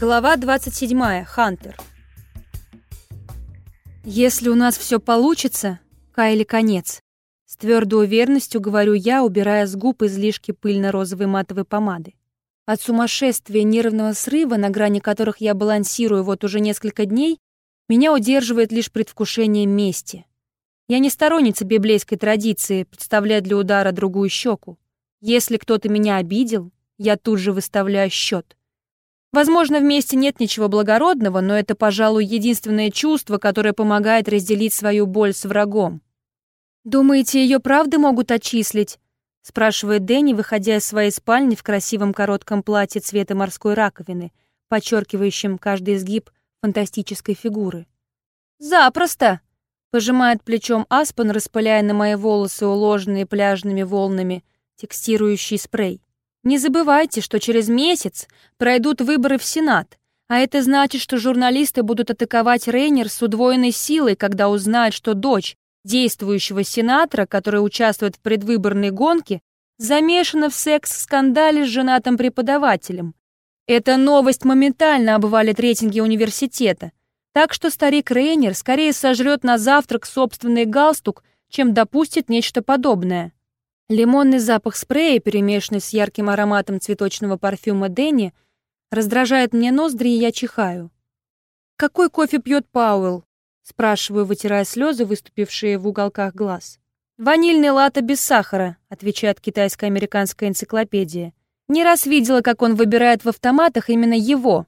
Глава 27. Хантер. Если у нас все получится, Кайли конец. С твердой уверенностью говорю я, убирая с губ излишки пыльно-розовой матовой помады. От сумасшествия нервного срыва, на грани которых я балансирую вот уже несколько дней, меня удерживает лишь предвкушение мести. Я не сторонница библейской традиции подставлять для удара другую щеку. Если кто-то меня обидел, я тут же выставляю счет. Возможно, вместе нет ничего благородного, но это, пожалуй, единственное чувство, которое помогает разделить свою боль с врагом. «Думаете, ее правда могут отчислить?» — спрашивает Дэнни, выходя из своей спальни в красивом коротком платье цвета морской раковины, подчеркивающем каждый изгиб фантастической фигуры. «Запросто!» — пожимает плечом Аспен, распыляя на мои волосы уложенные пляжными волнами текстирующий спрей. Не забывайте, что через месяц пройдут выборы в Сенат, а это значит, что журналисты будут атаковать Рейнер с удвоенной силой, когда узнают, что дочь действующего сенатора, который участвует в предвыборной гонке, замешана в секс-скандале с женатым преподавателем. Эта новость моментально обвалит рейтинги университета, так что старик Рейнер скорее сожрет на завтрак собственный галстук, чем допустит нечто подобное. Лимонный запах спрея, перемешанный с ярким ароматом цветочного парфюма Дэнни, раздражает мне ноздри, и я чихаю. «Какой кофе пьет Пауэлл?» — спрашиваю, вытирая слезы, выступившие в уголках глаз. «Ванильный латте без сахара», — отвечает китайско-американская энциклопедия. «Не раз видела, как он выбирает в автоматах именно его.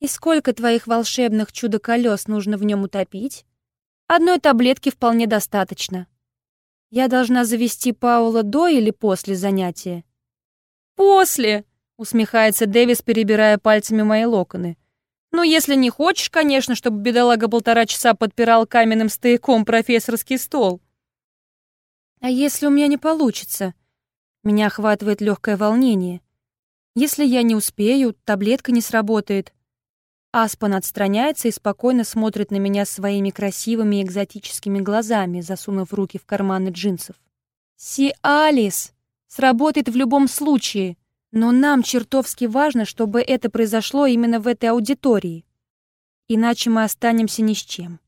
И сколько твоих волшебных чудо-колес нужно в нем утопить? Одной таблетки вполне достаточно. Я должна завести Паула до или после занятия? После, усмехается Дэвис, перебирая пальцами мои локоны. Ну, если не хочешь, конечно, чтобы бедолага полтора часа подпирал каменным стояком профессорский стол. А если у меня не получится? Меня охватывает легкое волнение. Если я не успею, таблетка не сработает. Аспан отстраняется и спокойно смотрит на меня своими красивыми экзотическими глазами, засунув руки в карманы джинсов. «Си Алис! Сработает в любом случае, но нам чертовски важно, чтобы это произошло именно в этой аудитории. Иначе мы останемся ни с чем.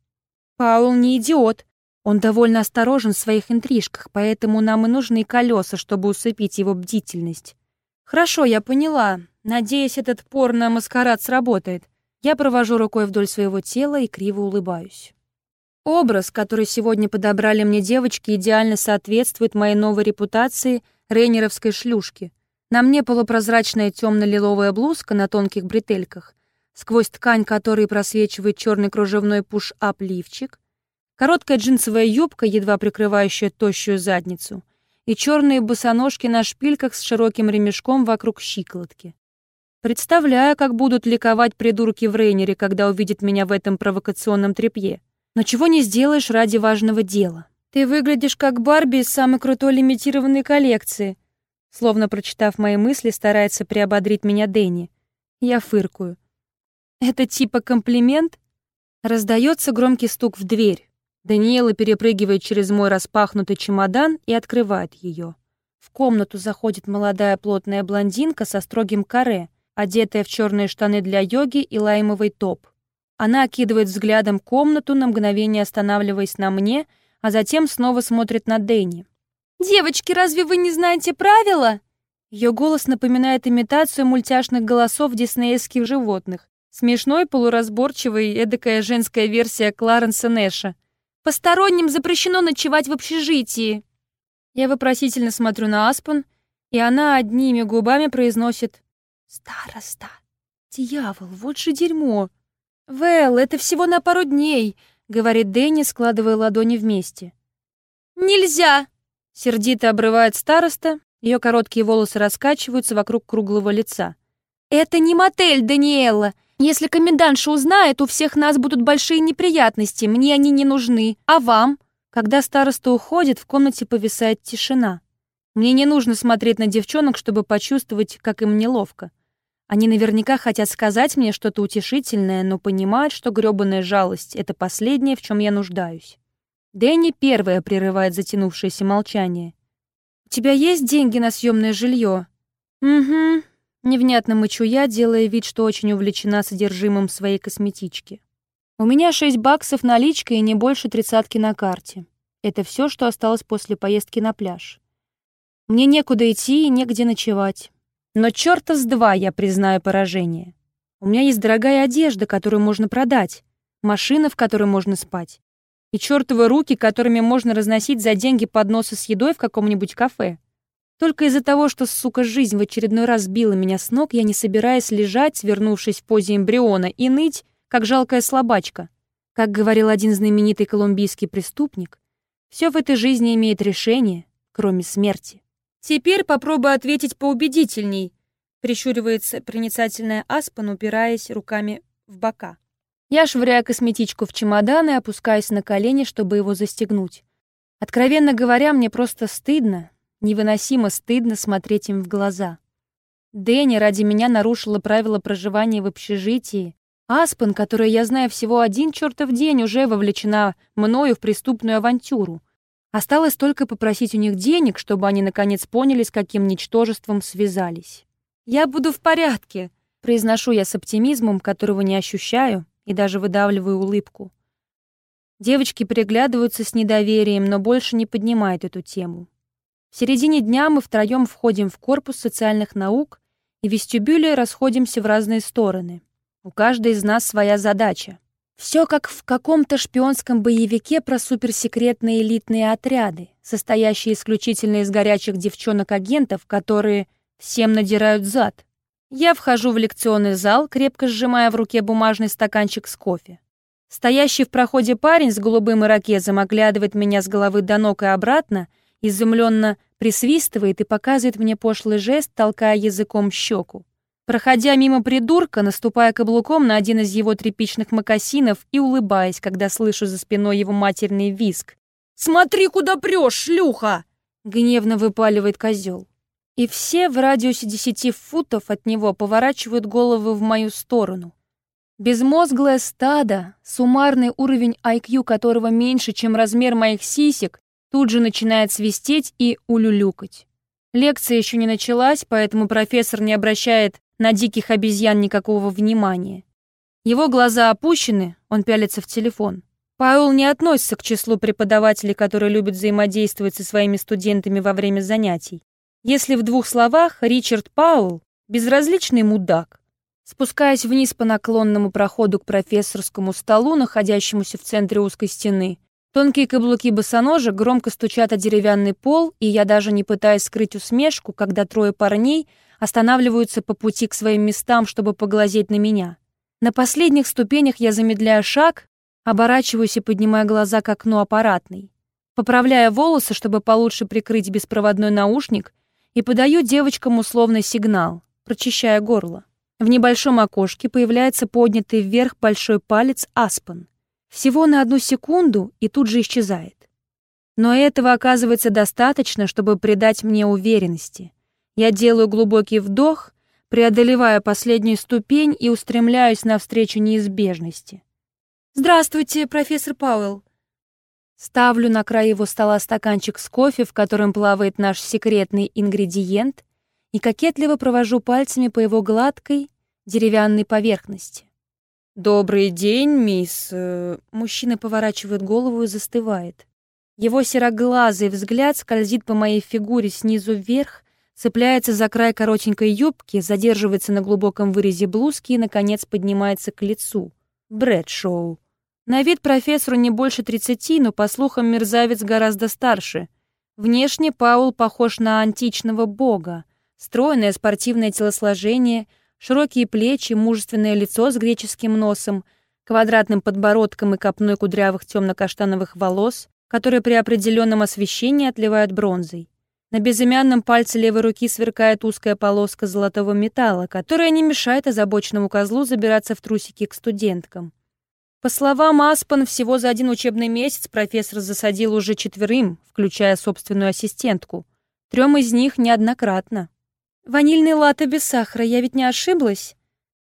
Паул не идиот, он довольно осторожен в своих интрижках, поэтому нам и нужны колеса, чтобы усыпить его бдительность. Хорошо, я поняла. Надеюсь, этот порно-маскарад сработает. Я провожу рукой вдоль своего тела и криво улыбаюсь. Образ, который сегодня подобрали мне девочки, идеально соответствует моей новой репутации рейнеровской шлюшки. На мне полупрозрачная темно-лиловая блузка на тонких бретельках, сквозь ткань которой просвечивает черный кружевной пуш-ап лифчик, короткая джинсовая юбка, едва прикрывающая тощую задницу, и черные босоножки на шпильках с широким ремешком вокруг щиколотки. Представляю, как будут ликовать придурки в Рейнере, когда увидят меня в этом провокационном тряпье. Но чего не сделаешь ради важного дела. Ты выглядишь как Барби из самой крутой лимитированной коллекции. Словно прочитав мои мысли, старается приободрить меня Дэнни. Я фыркую. Это типа комплимент? Раздается громкий стук в дверь. Даниэла перепрыгивает через мой распахнутый чемодан и открывает ее. В комнату заходит молодая плотная блондинка со строгим каре — одетая в черные штаны для йоги и лаймовый топ. Она окидывает взглядом комнату, на мгновение останавливаясь на мне, а затем снова смотрит на Дэнни. «Девочки, разве вы не знаете правила?» Ее голос напоминает имитацию мультяшных голосов диснеевских животных. Смешной, полуразборчивый, эдакая женская версия Кларенса Нэша. «Посторонним запрещено ночевать в общежитии!» Я вопросительно смотрю на Аспен, и она одними губами произносит «Староста! Дьявол, вот же дерьмо!» «Вэл, это всего на пару дней», — говорит Дэнни, складывая ладони вместе. «Нельзя!» — сердито обрывает староста, ее короткие волосы раскачиваются вокруг круглого лица. «Это не мотель, Даниэлла! Если комендантша узнает, у всех нас будут большие неприятности, мне они не нужны. А вам?» Когда староста уходит, в комнате повисает тишина. Мне не нужно смотреть на девчонок, чтобы почувствовать, как им неловко. Они наверняка хотят сказать мне что-то утешительное, но понимают, что грёбаная жалость — это последнее, в чем я нуждаюсь. Дэнни первая прерывает затянувшееся молчание. «У тебя есть деньги на съемное жилье?» «Угу». Невнятно мычу я, делая вид, что очень увлечена содержимым своей косметички. У меня 6 баксов наличкой и не больше тридцатки на карте. Это все, что осталось после поездки на пляж. Мне некуда идти и негде ночевать. Но черта с два я признаю поражение. У меня есть дорогая одежда, которую можно продать, машина, в которой можно спать, и чертовы руки, которыми можно разносить за деньги подносы с едой в каком-нибудь кафе. Только из-за того, что, сука, жизнь в очередной раз сбила меня с ног, я не собираюсь лежать, свернувшись в позе эмбриона, и ныть, как жалкая слабачка. Как говорил один знаменитый колумбийский преступник, все в этой жизни имеет решение, кроме смерти. Теперь попробуй ответить поубедительней, прищуривается проницательная Аспан, упираясь руками в бока. Я швыряю косметичку в чемодан и опускаюсь на колени, чтобы его застегнуть. Откровенно говоря, мне просто стыдно, невыносимо стыдно смотреть им в глаза. Дэнни ради меня нарушила правила проживания в общежитии, Аспен, которая я знаю всего один чертов день, уже вовлечена мною в преступную авантюру. Осталось только попросить у них денег, чтобы они наконец поняли, с каким ничтожеством связались. «Я буду в порядке», — произношу я с оптимизмом, которого не ощущаю, и даже выдавливаю улыбку. Девочки переглядываются с недоверием, но больше не поднимают эту тему. В середине дня мы втроем входим в корпус социальных наук и в вестибюле расходимся в разные стороны. У каждой из нас своя задача. Все как в каком-то шпионском боевике про суперсекретные элитные отряды, состоящие исключительно из горячих девчонок-агентов, которые всем надирают зад. Я вхожу в лекционный зал, крепко сжимая в руке бумажный стаканчик с кофе. Стоящий в проходе парень с голубым ирокезом оглядывает меня с головы до ног и обратно, изумленно присвистывает и показывает мне пошлый жест, толкая языком щеку. Проходя мимо придурка, наступая каблуком на один из его тряпичных мокасинов и улыбаясь, когда слышу за спиной его матерный виск. «Смотри, куда прешь, шлюха!» — гневно выпаливает козел. И все в радиусе десяти футов от него поворачивают головы в мою сторону. Безмозглое стадо, суммарный уровень IQ которого меньше, чем размер моих сисек, тут же начинает свистеть и улюлюкать. Лекция еще не началась, поэтому профессор не обращает на диких обезьян никакого внимания. Его глаза опущены, он пялится в телефон. Паул не относится к числу преподавателей, которые любят взаимодействовать со своими студентами во время занятий. Если в двух словах, Ричард Паул — безразличный мудак. Спускаясь вниз по наклонному проходу к профессорскому столу, находящемуся в центре узкой стены, тонкие каблуки босоножек громко стучат о деревянный пол, и я даже не пытаюсь скрыть усмешку, когда трое парней — останавливаются по пути к своим местам, чтобы поглазеть на меня. На последних ступенях я замедляю шаг, оборачиваюсь и поднимаю глаза к окну аппаратной. Поправляя волосы, чтобы получше прикрыть беспроводной наушник, и подаю девочкам условный сигнал, прочищая горло. В небольшом окошке появляется поднятый вверх большой палец Аспен. Всего на одну секунду и тут же исчезает. Но этого оказывается достаточно, чтобы придать мне уверенности. Я делаю глубокий вдох, преодолевая последнюю ступень и устремляюсь навстречу неизбежности. «Здравствуйте, профессор Пауэлл!» Ставлю на край его стола стаканчик с кофе, в котором плавает наш секретный ингредиент, и кокетливо провожу пальцами по его гладкой деревянной поверхности. «Добрый день, мисс...» э, Мужчина поворачивает голову и застывает. Его сероглазый взгляд скользит по моей фигуре снизу вверх, цепляется за край коротенькой юбки, задерживается на глубоком вырезе блузки и, наконец, поднимается к лицу. Брэдшоу. На вид профессору не больше тридцати, но, по слухам, мерзавец гораздо старше. Внешне Паул похож на античного бога. Стройное спортивное телосложение, широкие плечи, мужественное лицо с греческим носом, квадратным подбородком и копной кудрявых темно-каштановых волос, которые при определенном освещении отливают бронзой. На безымянном пальце левой руки сверкает узкая полоска золотого металла, которая не мешает озабоченному козлу забираться в трусики к студенткам. По словам Аспан, всего за один учебный месяц профессор засадил уже четверым, включая собственную ассистентку. Трем из них неоднократно. «Ванильный латте без сахара, я ведь не ошиблась?»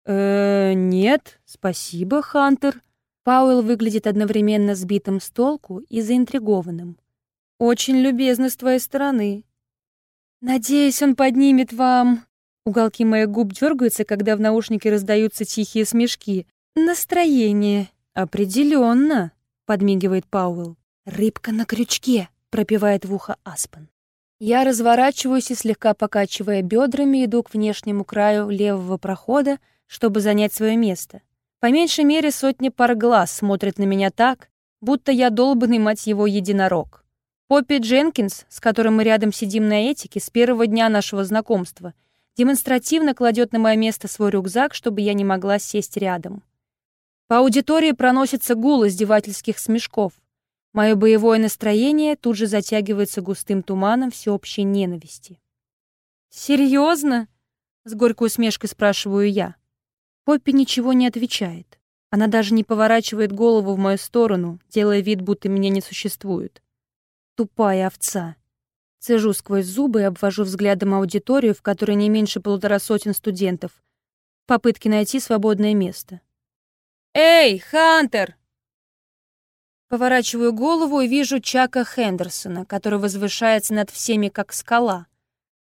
«Э, нет, спасибо, Хантер». Пауэлл выглядит одновременно сбитым с толку и заинтригованным. «Очень любезно с твоей стороны. «Надеюсь, он поднимет вам Уголки моих губ дергаются, когда в наушнике раздаются тихие смешки. Настроение. Определенно, подмигивает Пауэлл. Рыбка на крючке, пропевает в ухо Аспен. Я разворачиваюсь и, слегка покачивая бедрами, иду к внешнему краю левого прохода, чтобы занять свое место. По меньшей мере сотни пар глаз смотрят на меня так, будто я долбанный, мать его, единорог. Поппи Дженкинс, с которым мы рядом сидим на этике, с первого дня нашего знакомства — демонстративно кладет на мое место свой рюкзак, чтобы я не могла сесть рядом. По аудитории проносится гул издевательских смешков. Мое боевое настроение тут же затягивается густым туманом всеобщей ненависти. «Серьезно?» — с горькой усмешкой спрашиваю я. Поппи ничего не отвечает. Она даже не поворачивает голову в мою сторону, делая вид, будто меня не существует. Тупая овца. Цежу сквозь зубы и обвожу взглядом аудиторию, в которой не меньше полутора сотен студентов. Попытки найти свободное место. «Эй, Хантер!» Поворачиваю голову и вижу Чака Хендерсона, который возвышается над всеми, как скала.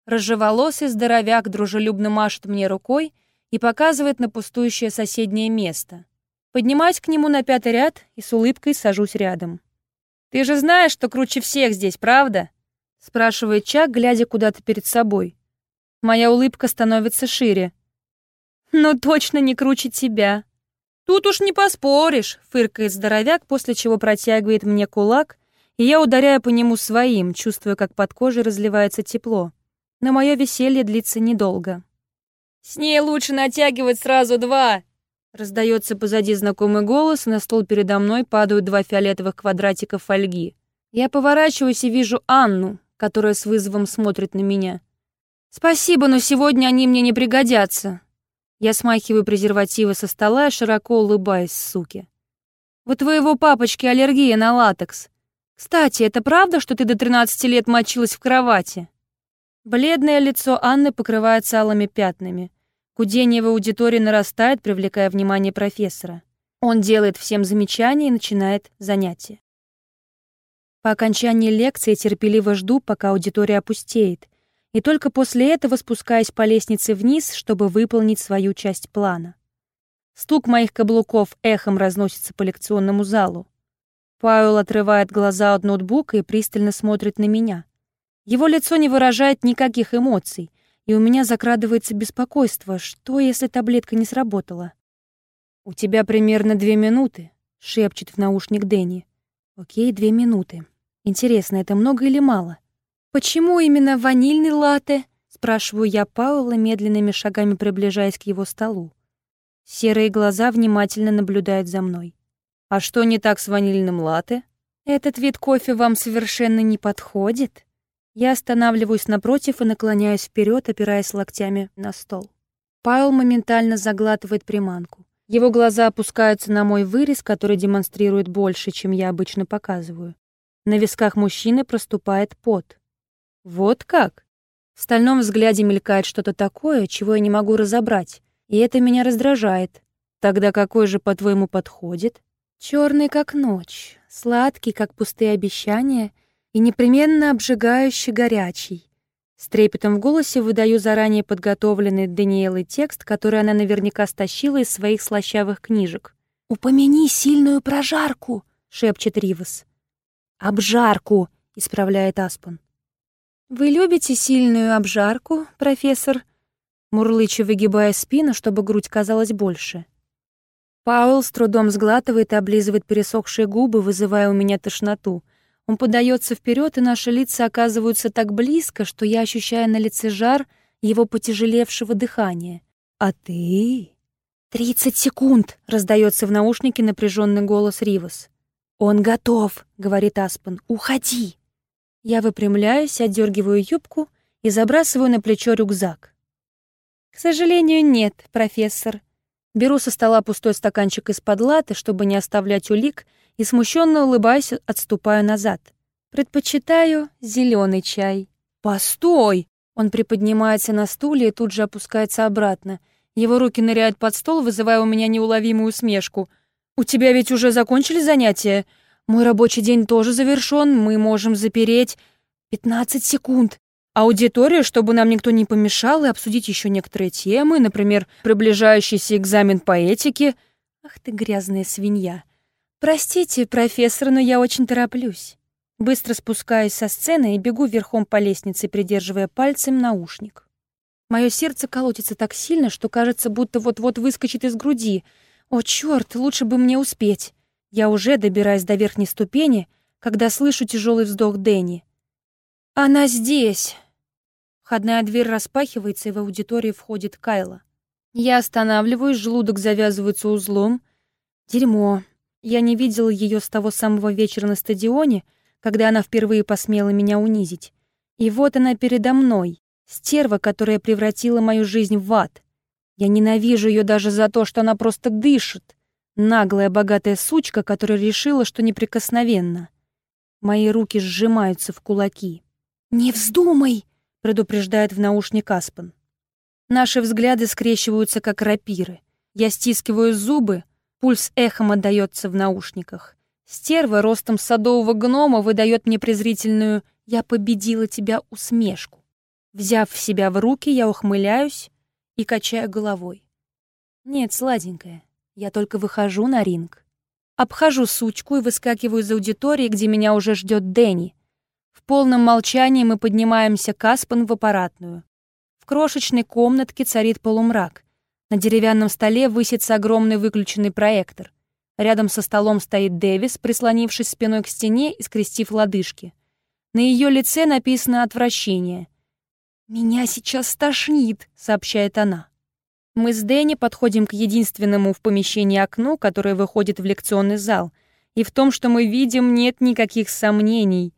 Рыжеволосый здоровяк дружелюбно машет мне рукой и показывает на пустующее соседнее место. Поднимаюсь к нему на пятый ряд и с улыбкой сажусь рядом. «Ты же знаешь, что круче всех здесь, правда?» спрашивает Чак, глядя куда-то перед собой. Моя улыбка становится шире. «Ну точно не круче тебя». «Тут уж не поспоришь», — фыркает здоровяк, после чего протягивает мне кулак, и я ударяю по нему своим, чувствуя, как под кожей разливается тепло. Но мое веселье длится недолго. «С ней лучше натягивать сразу два!» Раздается позади знакомый голос, на стол передо мной падают два фиолетовых квадратика фольги. Я поворачиваюсь и вижу Анну, которая с вызовом смотрит на меня. «Спасибо, но сегодня они мне не пригодятся». Я смахиваю презервативы со стола и широко улыбаюсь, суки. «У твоего папочки аллергия на латекс. Кстати, это правда, что ты до 13 лет мочилась в кровати?» Бледное лицо Анны покрывается алыми пятнами. Гудение в аудитории нарастает, привлекая внимание профессора. Он делает всем замечания и начинает занятие. По окончании лекции терпеливо жду, пока аудитория опустеет, и только после этого спускаюсь по лестнице вниз, чтобы выполнить свою часть плана. Стук моих каблуков эхом разносится по лекционному залу. Пауэлл отрывает глаза от ноутбука и пристально смотрит на меня. Его лицо не выражает никаких эмоций, и у меня закрадывается беспокойство, что если таблетка не сработала. «У тебя примерно две минуты», — шепчет в наушник Дэнни. «Окей, две минуты. Интересно, это много или мало? Почему именно ванильный латте? Спрашиваю я Пауэлла, медленными шагами приближаясь к его столу. Серые глаза внимательно наблюдают за мной. А что не так с ванильным латте? Этот вид кофе вам совершенно не подходит? Я останавливаюсь напротив и наклоняюсь вперед, опираясь локтями на стол. Паул моментально заглатывает приманку. Его глаза опускаются на мой вырез, который демонстрирует больше, чем я обычно показываю. На висках мужчины проступает пот. Вот как? В стальном взгляде мелькает что-то такое, чего я не могу разобрать, и это меня раздражает. Тогда какой же, по-твоему, подходит? Черный, как ночь, сладкий, как пустые обещания, и непременно обжигающий горячий. С трепетом в голосе выдаю заранее подготовленный Даниэлой текст, который она наверняка стащила из своих слащавых книжек. «Упомяни сильную прожарку!» — шепчет Ривас. «Обжарку», — исправляет Аспан. «Вы любите сильную обжарку, профессор?» Мурлыча выгибая спину, чтобы грудь казалась больше. Пауэлл с трудом сглатывает и облизывает пересохшие губы, вызывая у меня тошноту. Он подается вперед, и наши лица оказываются так близко, что я ощущаю на лице жар его потяжелевшего дыхания. «А ты...» «Тридцать секунд!» — раздается в наушнике напряженный голос Ривас. «Он готов», — говорит Аспан. «Уходи». Я выпрямляюсь, отдергиваю юбку и забрасываю на плечо рюкзак. «К сожалению, нет, профессор». Беру со стола пустой стаканчик из-под латы, чтобы не оставлять улик, и смущенно улыбаясь, отступаю назад. Предпочитаю зеленый чай. «Постой!» Он приподнимается на стуле и тут же опускается обратно. Его руки ныряют под стол, вызывая у меня неуловимую усмешку — «У тебя ведь уже закончили занятия? Мой рабочий день тоже завершен, мы можем запереть...» «Пятнадцать секунд!» Аудиторию, чтобы нам никто не помешал, и обсудить еще некоторые темы, например, приближающийся экзамен по этике. Ах ты грязная свинья. Простите, профессор, но я очень тороплюсь. Быстро спускаюсь со сцены и бегу верхом по лестнице, придерживая пальцем наушник. Мое сердце колотится так сильно, что кажется, будто вот-вот выскочит из груди. О, черт, лучше бы мне успеть. Я уже добираюсь до верхней ступени, когда слышу тяжелый вздох Дэнни. «Она здесь!» Входная дверь распахивается, и в аудитории входит Кайла. Я останавливаюсь, желудок завязывается узлом. Дерьмо. Я не видела ее с того самого вечера на стадионе, когда она впервые посмела меня унизить. И вот она передо мной, стерва, которая превратила мою жизнь в ад. Я ненавижу ее даже за то, что она просто дышит. Наглая богатая сучка, которая решила, что неприкосновенна. Мои руки сжимаются в кулаки. «Не вздумай!» — предупреждает в наушник Аспен. Наши взгляды скрещиваются, как рапиры. Я стискиваю зубы, пульс эхом отдаётся в наушниках. Стерва ростом садового гнома выдает мне презрительную «я победила тебя» усмешку. Взяв себя в руки, я ухмыляюсь и качаю головой. Нет, сладенькая, я только выхожу на ринг. Обхожу сучку и выскакиваю из аудитории, где меня уже ждет Дэнни. В полном молчании мы поднимаемся к Аспен в аппаратную. В крошечной комнатке царит полумрак. На деревянном столе высится огромный выключенный проектор. Рядом со столом стоит Дэвис, прислонившись спиной к стене и скрестив лодыжки. На ее лице написано «отвращение». «Меня сейчас стошнит», — сообщает она. Мы с Дэнни подходим к единственному в помещении окну, которое выходит в лекционный зал, и в том, что мы видим, нет никаких сомнений.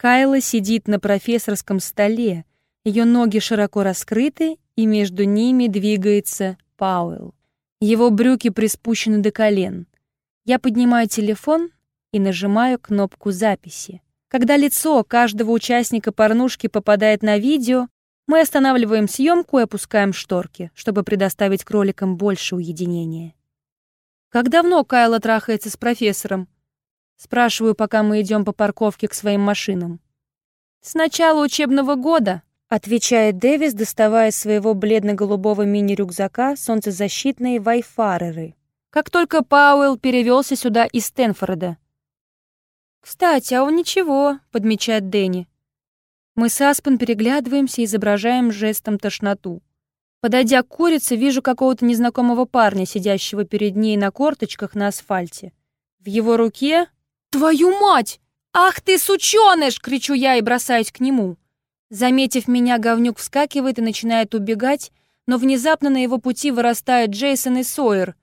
Кайла сидит на профессорском столе, ее ноги широко раскрыты, и между ними двигается Пауэлл. Его брюки приспущены до колен. Я поднимаю телефон и нажимаю кнопку записи. Когда лицо каждого участника порнушки попадает на видео, мы останавливаем съемку и опускаем шторки, чтобы предоставить кроликам больше уединения. «Как давно Кайла трахается с профессором?» Спрашиваю, пока мы идем по парковке к своим машинам. «С начала учебного года», — отвечает Дэвис, доставая из своего бледно-голубого мини-рюкзака солнцезащитные вайфареры. «Как только Пауэлл перевелся сюда из Стэнфорда». «Кстати, а он ничего», — подмечает Дэнни. Мы с Аспен переглядываемся и изображаем жестом тошноту. Подойдя к курице, вижу какого-то незнакомого парня, сидящего перед ней на корточках на асфальте. В его руке... «Твою мать! Ах ты, сучёныш!» — кричу я и бросаюсь к нему. Заметив меня, говнюк вскакивает и начинает убегать, но внезапно на его пути вырастают Джейсон и Сойер.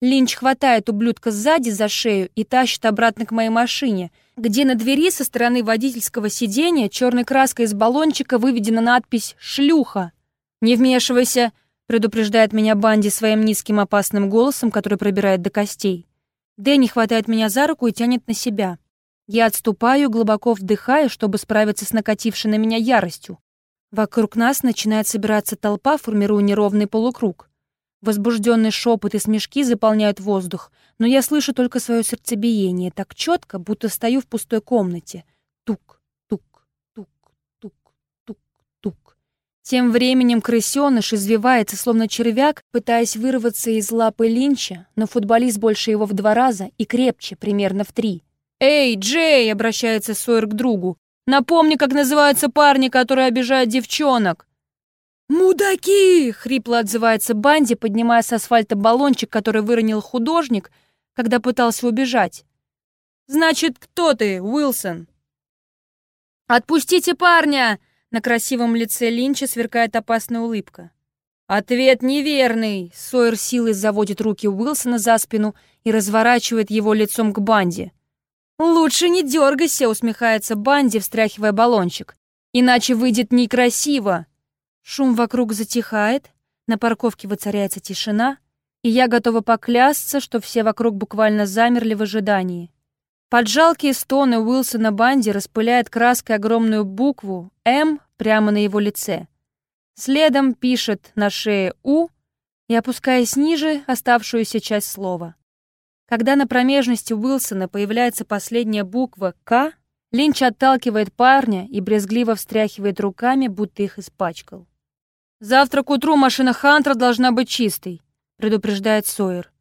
Линч хватает ублюдка сзади за шею и тащит обратно к моей машине — где на двери со стороны водительского сиденья черной краской из баллончика выведена надпись «Шлюха». «Не вмешивайся», — предупреждает меня Банди своим низким опасным голосом, который пробирает до костей. Дэнни хватает меня за руку и тянет на себя. Я отступаю, глубоко вдыхаю, чтобы справиться с накатившей на меня яростью. Вокруг нас начинает собираться толпа, формируя неровный полукруг. Возбужденный шепот и смешки заполняют воздух, но я слышу только свое сердцебиение так четко, будто стою в пустой комнате. Тук, тук, тук, тук, тук, тук. Тем временем крысеныш извивается, словно червяк, пытаясь вырваться из лапы Линча, но футболист больше его в два раза и крепче, примерно в три. «Эй, Джей!» — обращается Сойер к другу. «Напомни, как называются парни, которые обижают девчонок!» «Мудаки!» — хрипло отзывается Банди, поднимая с асфальта баллончик, который выронил художник, когда пытался убежать. «Значит, кто ты, Уилсон?» «Отпустите парня!» — на красивом лице Линча сверкает опасная улыбка. «Ответ неверный!» — Сойер силой заводит руки Уилсона за спину и разворачивает его лицом к Банди. «Лучше не дергайся!» — усмехается Банди, встряхивая баллончик. «Иначе выйдет некрасиво!» Шум вокруг затихает, на парковке воцаряется тишина, и я готова поклясться, что все вокруг буквально замерли в ожидании. Под жалкие стоны Уилсона Банди распыляет краской огромную букву «М» прямо на его лице. Следом пишет на шее «У» и, опускаясь ниже, оставшуюся часть слова. Когда на промежности Уилсона появляется последняя буква «К», Линч отталкивает парня и брезгливо встряхивает руками, будто их испачкал. «Завтра к утру машина Хантера должна быть чистой», — предупреждает Сойер.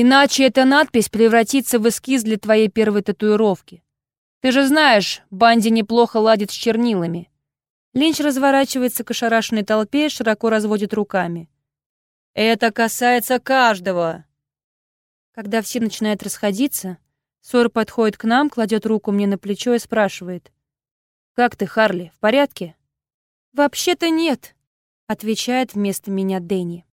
«Иначе эта надпись превратится в эскиз для твоей первой татуировки. Ты же знаешь, Банди неплохо ладит с чернилами». Линч разворачивается к ошарашенной толпе и широко разводит руками. «Это касается каждого!» Когда все начинают расходиться, Сойер подходит к нам, кладет руку мне на плечо и спрашивает. «Как ты, Харли, в порядке?» «Вообще-то нет», — отвечает вместо меня Дэнни.